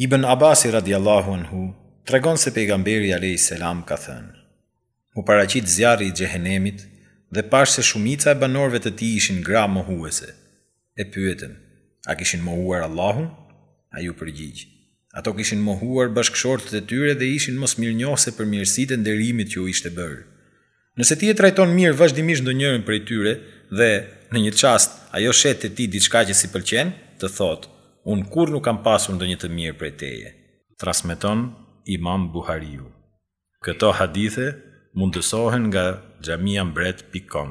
Ibn Abasi radijallahu anhu tregon se Pejgamberi alejhi selam ka thënë, U paraqit zjarri i Xhehenemit dhe pashë se shumica e banorëve të tij ishin gra mohuese. E pyetën, A kishin mohuar Allahun? Ai u përgjigj, Ato kishin mohuar bashkëshortët e tyre dhe ishin mosmirënjohëse për mirësitë e nderimit që u ishte bërë. Nëse ti e trajton mirë vazhdimisht ndonjërën prej tyre dhe, në një çast, ajo sheh te ti diçka që s'i pëlqen, të thotë, Unë kurrë nuk kam pasur ndonjë të mirë prej teje. Transmeton Imam Buhariu. Këto hadithe mundësohen nga xhamiambret pikë kom.